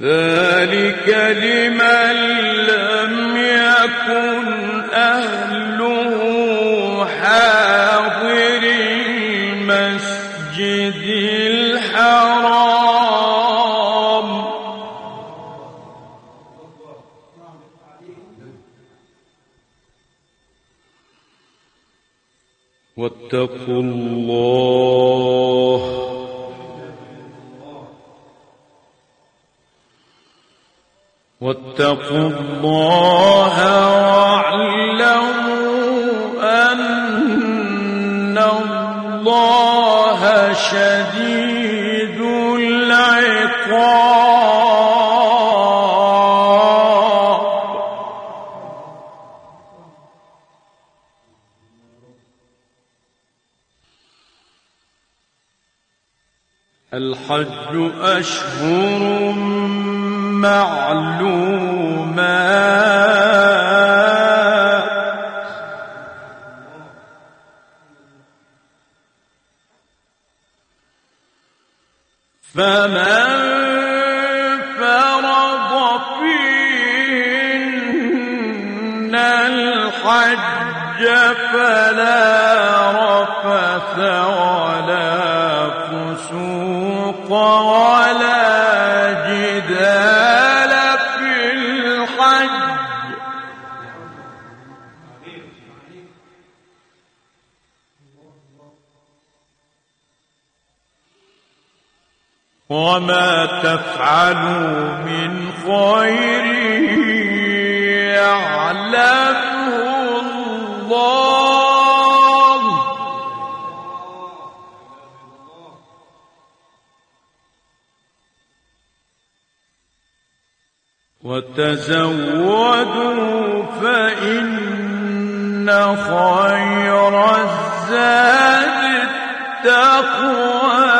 ذلك لمن لم يكن أهله حاضر المسجد الحرام. واتقوا الله واتقوا الله واعلموا أن الله شديد العقاب. الحج أشهر معلومات. فمن فرض فيهن الحج فلا رفث ولا وما تفعلوا من خير يعلمه الله. وتزودوا فإن خير الزاد التقوى.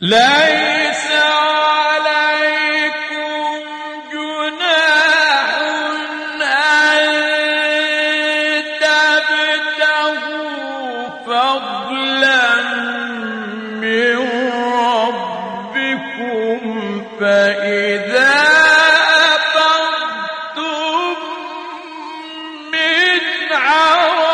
ليس عليكم جناح فضلا من ربكم فإذا أفضتم من عرفات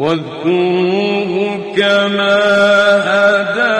واذكروه كما هداكم